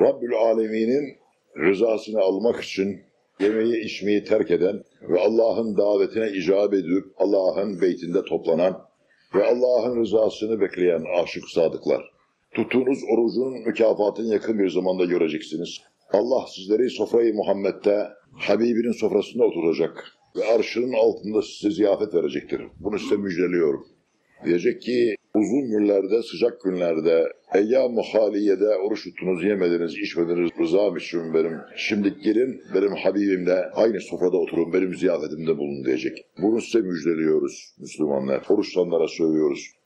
Rabbül Alemin'in rızasını almak için yemeği içmeyi terk eden ve Allah'ın davetine icap edip Allah'ın beytinde toplanan ve Allah'ın rızasını bekleyen aşık sadıklar. Tuttuğunuz orucun mükafatını yakın bir zamanda göreceksiniz. Allah sizleri sofrayı Muhammed'de Habibinin sofrasında oturacak ve arşının altında size ziyafet verecektir. Bunu size müjdeliyorum. Diyecek ki uzun günlerde, sıcak günlerde, eyyam-ı oruç tuttunuz, yemediniz, içmediniz, rızam için benim. Şimdi gelin benim Habibimle aynı sofrada oturun, benim ziyafetimde bulun diyecek. Bunu size müjdeliyoruz Müslümanlar. Oruçlanlara söylüyoruz.